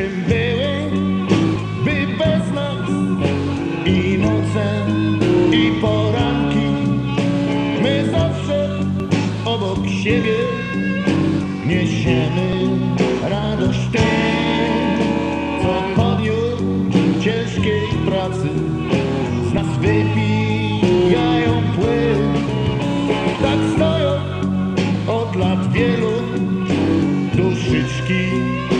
czym były, by bez nas i noce, i poranki. My zawsze obok siebie niesiemy radość tym, co po dniu ciężkiej pracy z nas wypijają płyn. Tak stoją od lat wielu duszyczki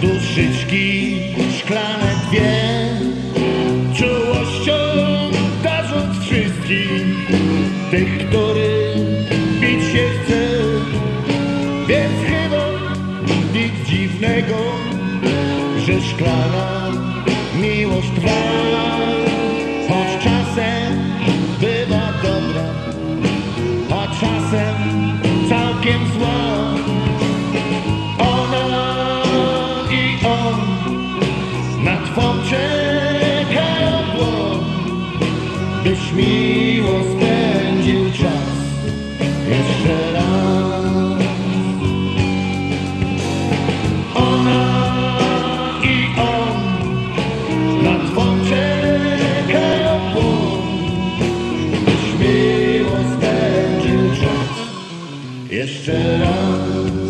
duszyczki szklane dwie. Czułością darząc wszystkim tych, którym pić się chce. Więc chyba nic dziwnego, że szklana jeszcze raz.